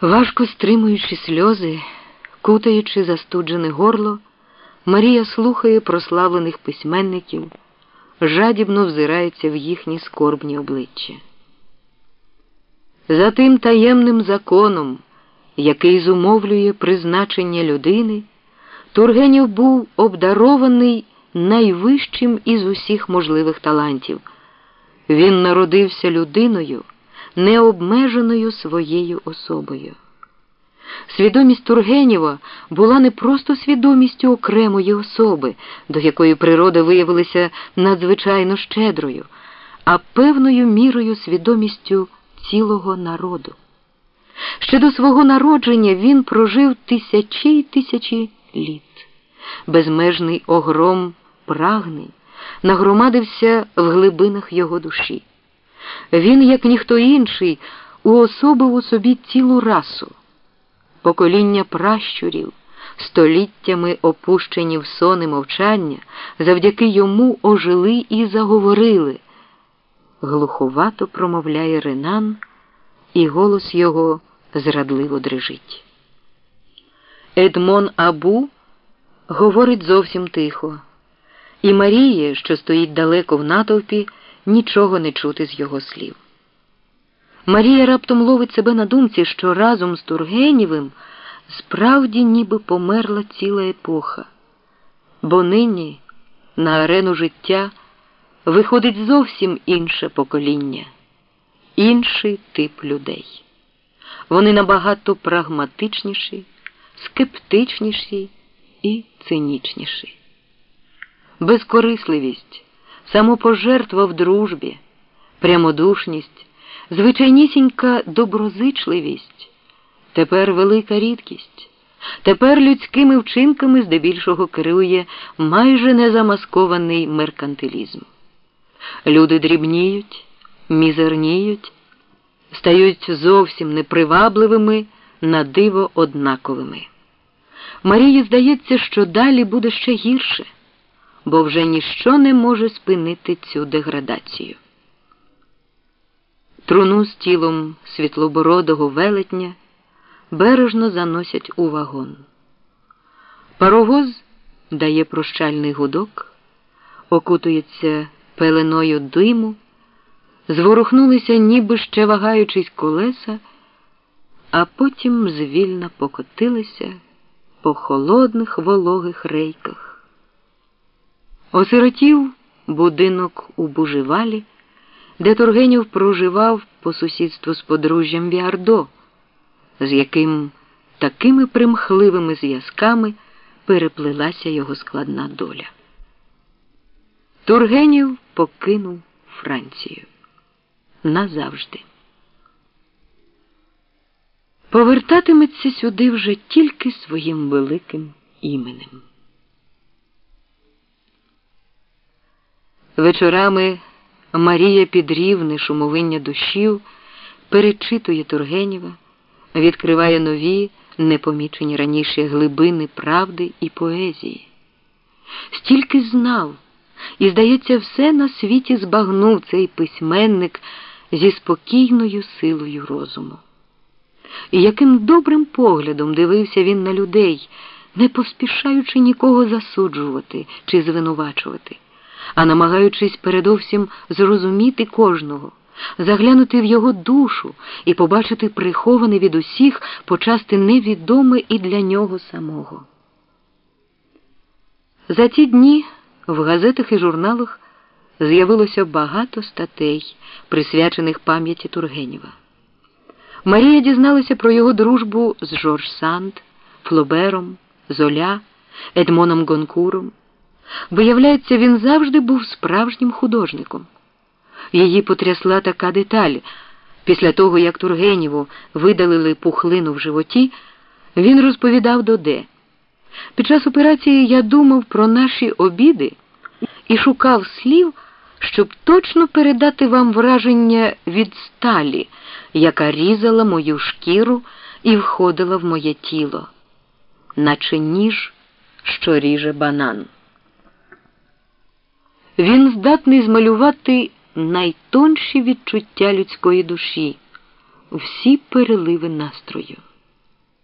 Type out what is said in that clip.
Важко стримуючи сльози, кутаючи застуджене горло, Марія слухає прославлених письменників, жадібно взирається в їхні скорбні обличчя. За тим таємним законом, який зумовлює призначення людини, Тургенів був обдарований найвищим із усіх можливих талантів. Він народився людиною, необмеженою своєю особою. Свідомість Тургенєва була не просто свідомістю окремої особи, до якої природа виявилася надзвичайно щедрою, а певною мірою свідомістю цілого народу. Ще до свого народження він прожив тисячі й тисячі літ. Безмежний огром прагнень нагромадився в глибинах його душі. Він, як ніхто інший, уособив у собі цілу расу, покоління пращурів, століттями опущені в сони мовчання, завдяки йому ожили і заговорили. Глуховато промовляє Ренан, і голос його зрадливо дрижить. Едмон Абу говорить зовсім тихо, і Марія, що стоїть далеко в натовпі, нічого не чути з його слів. Марія раптом ловить себе на думці, що разом з Тургенєвим справді ніби померла ціла епоха, бо нині на арену життя виходить зовсім інше покоління, інший тип людей. Вони набагато прагматичніші, скептичніші і цинічніші. Безкорисливість, самопожертва в дружбі, прямодушність, звичайнісінька доброзичливість тепер велика рідкість. Тепер людськими вчинками здебільшого керує майже незамаскований меркантилізм. Люди дрібніють, мізерніють, стають зовсім непривабливими, на диво однаковими. Марії здається, що далі буде ще гірше, бо вже ніщо не може спинити цю деградацію. Труну з тілом світлобородого велетня бережно заносять у вагон. Паровоз дає прощальний гудок, окутується пеленою диму, зворухнулися, ніби ще вагаючись колеса, а потім звільно покотилися по холодних вологих рейках. Осиротів будинок у Бужевалі, де Тургенів проживав по сусідству з подружжям Віардо, з яким такими примхливими зв'язками переплилася його складна доля. Тургенів покинув Францію назавжди. Повертатиметься сюди вже тільки своїм великим іменем. Вечорами Марія під рівне шумовиння душів перечитує Тургенєва, відкриває нові, непомічені раніше глибини правди і поезії. Стільки знав, і, здається, все на світі збагнув цей письменник зі спокійною силою розуму. І яким добрим поглядом дивився він на людей, не поспішаючи нікого засуджувати чи звинувачувати, а намагаючись передовсім зрозуміти кожного, заглянути в його душу і побачити приховане від усіх почасти невідоме і для нього самого. За ті дні в газетах і журналах з'явилося багато статей, присвячених пам'яті Тургенєва. Марія дізналася про його дружбу з Жорж Санд, Флобером, Золя, Едмоном Гонкуром. Виявляється, він завжди був справжнім художником. Її потрясла така деталь. Після того, як Тургенєву видалили пухлину в животі, він розповідав Доде. Під час операції я думав про наші обіди і шукав слів, щоб точно передати вам враження від сталі, яка різала мою шкіру і входила в моє тіло, наче ніж, що ріже банан. Він здатний змалювати найтонші відчуття людської душі, всі переливи настрою.